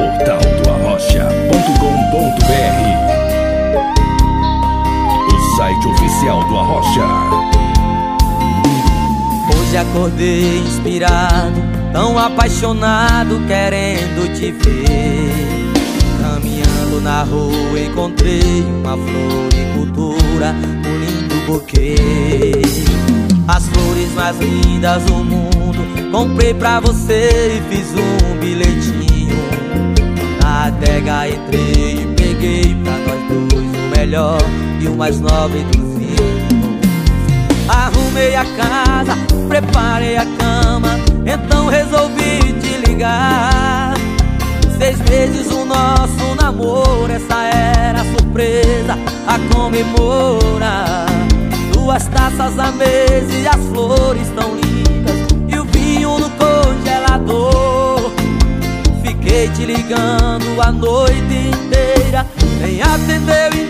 Portal do O site oficial do Arrocha. Hoje acordei inspirado, tão apaixonado, querendo te ver. Caminhando na rua encontrei uma floricultura, um lindo buquê. As flores mais lindas do mundo, comprei pra você e fiz um bilhete na adega entrei e peguei pra nós dois o melhor e o mais nobre dos Arrumei a casa, preparei a cama Então resolvi te ligar. Seis meses o nosso namoro Essa era a surpresa a comemorar Duas taças à mesa e as flores tão lindas E o vinho no congelador. Fiquei te ligando a noite inteira Nem atendeu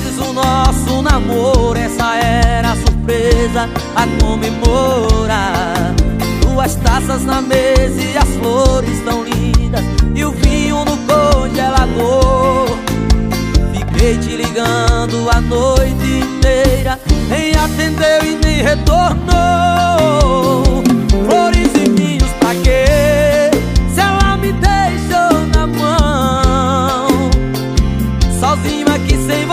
Meses o nosso namoro, essa era a surpresa a comemorar. Duas taças na mesa e as flores tão lindas E o vinho no congelador Fiquei te ligando a noite inteira Nem atendeu e nem retornou